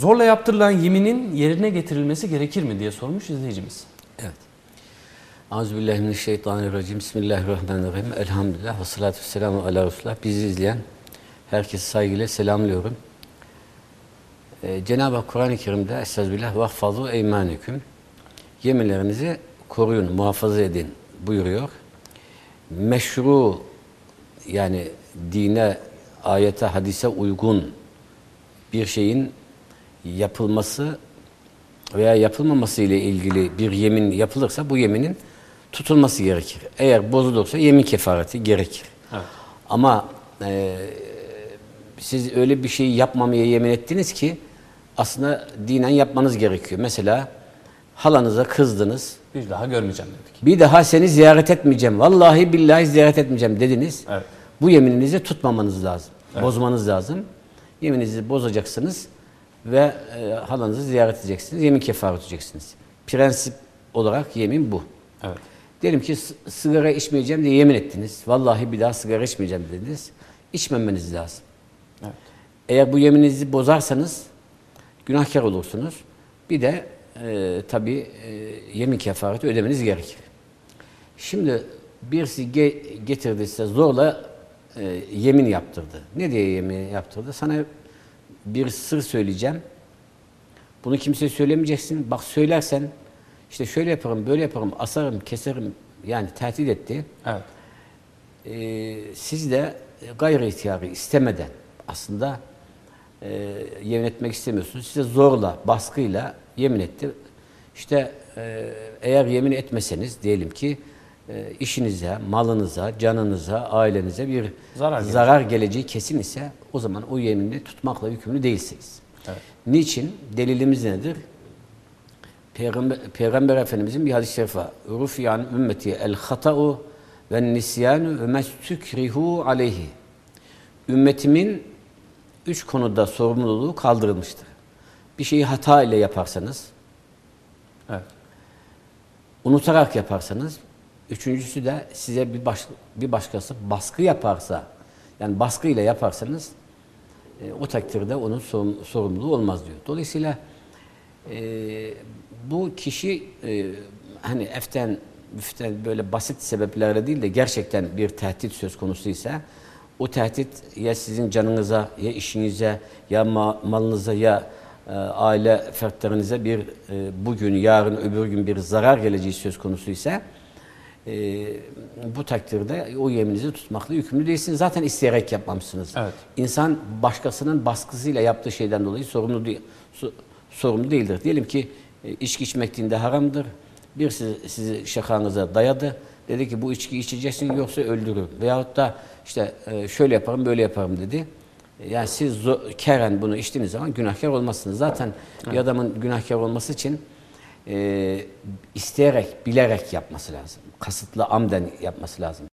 Zorla yaptırılan yeminin yerine getirilmesi gerekir mi diye sormuş izleyicimiz. Evet. Euzubillahimineşşeytanirracim. Bismillahirrahmanirrahim. Elhamdülillah ve salatu vesselamu ala Resulullah. Bizi izleyen herkesi saygıyla selamlıyorum. Ee, Cenab-ı Hak Kur'an-ı Kerim'de Estağfirullah vahfazu eymaneküm. Yeminlerinizi koruyun, muhafaza edin buyuruyor. Meşru yani dine, ayete, hadise uygun bir şeyin yapılması veya yapılmaması ile ilgili bir yemin yapılırsa bu yeminin tutulması gerekir. Eğer bozulursa yemin kefareti gerekir. Evet. Ama e, siz öyle bir şeyi yapmamaya yemin ettiniz ki aslında dinen yapmanız gerekiyor. Mesela halanıza kızdınız. Bir daha görmeyeceğim dedik. Bir daha seni ziyaret etmeyeceğim. Vallahi billahi ziyaret etmeyeceğim dediniz. Evet. Bu yemininizi tutmamanız lazım. Bozmanız lazım. Yemininizi bozacaksınız ve e, halanızı ziyaret edeceksiniz. Yemin kefaret edeceksiniz. Prensip olarak yemin bu. Evet. Diyelim ki sigara içmeyeceğim diye yemin ettiniz. Vallahi bir daha sigara içmeyeceğim dediniz. İçmemeniz lazım. Evet. Eğer bu yemininizi bozarsanız günahkar olursunuz. Bir de e, tabii e, yemin kefareti ödemeniz gerekir. Şimdi birisi ge- getirdi size zorla e, yemin yaptırdı. Ne diye yemin yaptırdı? Sana bir sır söyleyeceğim. Bunu kimseye söylemeyeceksin. Bak söylersen işte şöyle yaparım, böyle yaparım, asarım, keserim. Yani tehdit etti. Evet. Ee, siz de gayri ihtiyarı istemeden aslında e, yemin etmek istemiyorsunuz. Size zorla, baskıyla yemin etti. İşte e, eğer yemin etmeseniz diyelim ki e, işinize, malınıza, canınıza, ailenize bir Zarar zarar geleceği kesin ise o zaman o yeminle tutmakla yükümlü değilsiniz. Evet. Niçin? Delilimiz nedir? Peygamber, Peygamber Efendimizin bir hadis-i şerifi var. Rufiyan ümmeti el hata'u ve nisyanu ve mestükrihu aleyhi. Ümmetimin üç konuda sorumluluğu kaldırılmıştır. Bir şeyi hata ile yaparsanız, Evet. unutarak yaparsanız, üçüncüsü de size bir, baş, bir başkası baskı yaparsa, yani baskı ile yaparsanız, e, o takdirde onun sorum- sorumluluğu olmaz diyor. Dolayısıyla e, bu kişi e, hani eften, müften böyle basit sebeplerle değil de gerçekten bir tehdit söz konusuysa o tehdit ya sizin canınıza ya işinize ya ma- malınıza ya e, aile fertlerinize bir e, bugün, yarın, öbür gün bir zarar geleceği söz konusuysa e, bu takdirde o yemininizi tutmakla yükümlü değilsiniz. Zaten isteyerek yapmamışsınız. Evet. İnsan başkasının baskısıyla yaptığı şeyden dolayı sorumlu değil, so- sorumlu değildir. Diyelim ki e, içki içmek dinde haramdır. Bir sizi, sizi şakanıza dayadı. Dedi ki bu içki içeceksin yoksa öldürür. Veyahut da işte e, şöyle yaparım böyle yaparım dedi. E, Yani siz keren bunu içtiğiniz zaman günahkar olmazsınız. Zaten bir adamın günahkar olması için e, isteyerek, bilerek yapması lazım. Kasıtlı, amden yapması lazım.